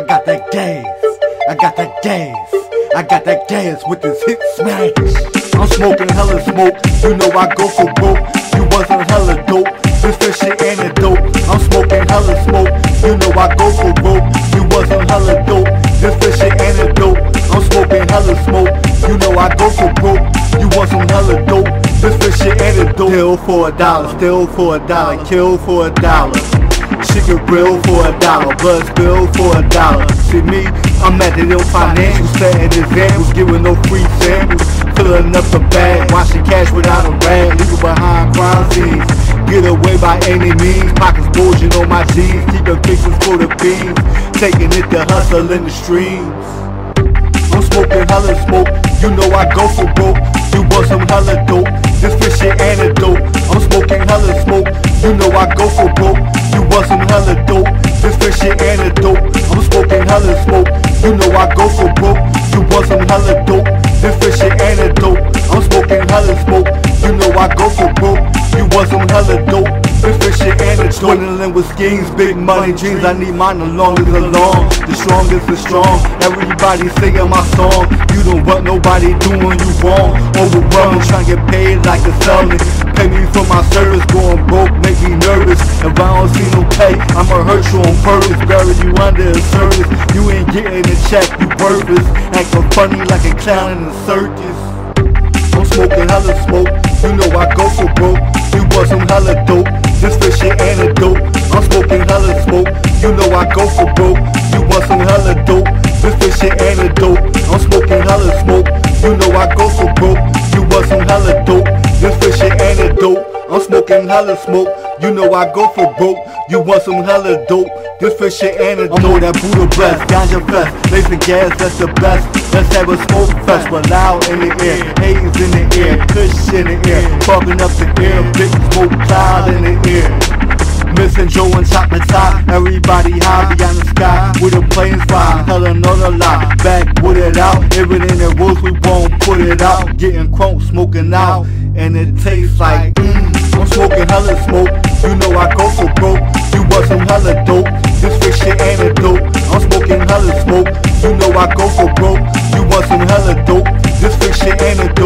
I got that gas. I got that gas. I got that gas with this hit smash. I'm smoking hella smoke. You know I go for broke. You wasn't hella dope. This this shit antidote. I'm smoking hella smoke. You know I go for broke. You wasn't hella dope. This this shit antidote. I'm smoking hella smoke. You know I go for broke. You some hella dope. This this shit antidote. Still for a dollar. Still for a dollar. Kill for a dollar. Chicken grill for a dollar, blood spill for a dollar. See me, I'm at the ill financial, setting examples, giving no free samples. Filling up the bag, washing cash without a rag, leaving behind crime scenes. Get away by any means, pockets bulging on my jeans, keeping fixes for the beans. Taking it to hustle in the streams. I'm smoking hella smoke, you know I go for broke. You want some hella dope, this fish shit antidote. I'm smoking hella smoke, you know I go for broke. You want some hella dope, this fish shit antidote. I'm smoking hella smoke, you know I go for broke. You want some hella dope, this fish shit antidote. I'm smoking hella smoke, you know I go for broke. You want some hella dope, this fish shit antidote. Swindling with schemes, big money dreams. I need mine the longest along, the strongest is strong. Everybody singing my song. You don't want nobody doing you wrong. Overwhelming, trying to get paid like a selling. Pay me for my service, going broke, make me nervous. If I don't see no pay, I'ma hurt you on purpose. Bury you under a service. You ain't getting a check, you worthless. Acting funny like a clown in a circus. I'm smoking hella smoke, you know I go for broke. You want some hella dope, this fish shit antidote. I'm smoking hella smoke, you know I go for broke. You want some hella dope, this fish shit antidote. I'm smoking hella smoke, you know I go for broke. You want some hella dope, this fish shit antidote. I'm smoking hella smoke, you know I go for broke. You want some hella dope, this fish shit antidote. I know that Buddha breath, ganja fest, lacing gas, that's the best. Let's have a smoke fest, but loud in the air, haze in the air, kush in the air, fogging up the air, big smoke cloud in the air. Missing Joe and chocolate top, everybody high beyond the sky with a planes fly, tell another lie, back with it out, everything that works we won't put it out, getting crunk, smoking out, and it tastes like mmm. I'm smoking hella smoke, you know I go for broke, you want some hella dope, antidote, I'm smoking hella smoke, you know I go for broke, you want some hella dope, this fish shit shit,